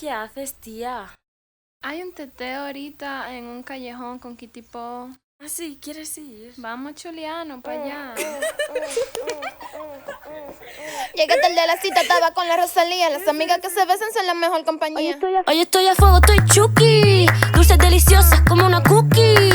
¿Qué haces, tía? Hay un teteo ahorita en un callejón con Kitipo. Ah, sí, ¿quieres ir? Vamos, Chuliano, para allá. Llegué tarde a la cita, estaba con la Rosalía. Las amigas que se besan son la mejor compañía. Hoy estoy a fuego, estoy chuki. Dulces deliciosas como una cookie.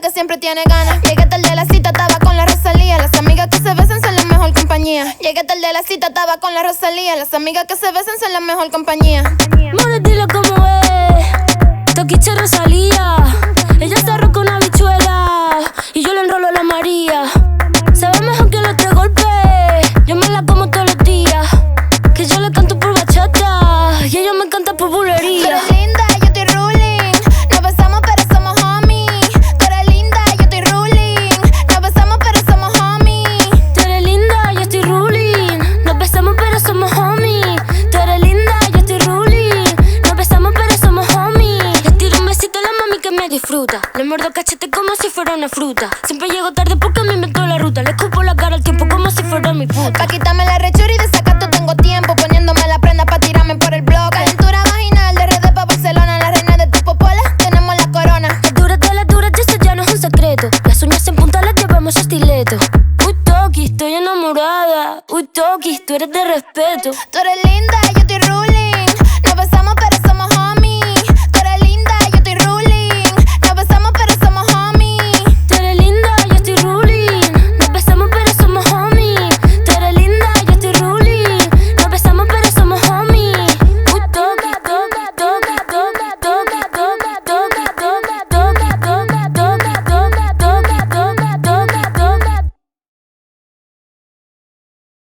Que siempre tiene ganas. Llegué tarde a la cita, estaba con la Rosalía. Las amigas que se besan son la mejor compañía. Llegué tarde a la cita, estaba con la Rosalía. Las amigas que se besan son la mejor compañía. Una fruta. Siempre llego tarde porque me inventó la ruta. Le escupo la cara al tiempo como si fuera mi puta. Pa' quitarme la rechura y de sacato tengo tiempo. Poniéndome la prenda pa' tirarme por el blog. Calentura vaginal de redes pa' Barcelona. La reina de tu popola, tenemos la corona. Las duras de y eso ya no es un secreto. Las uñas en punta las llevamos a estileto. Uy, Toki, estoy enamorada. Uy, Toki, tú eres de respeto. Tú eres linda,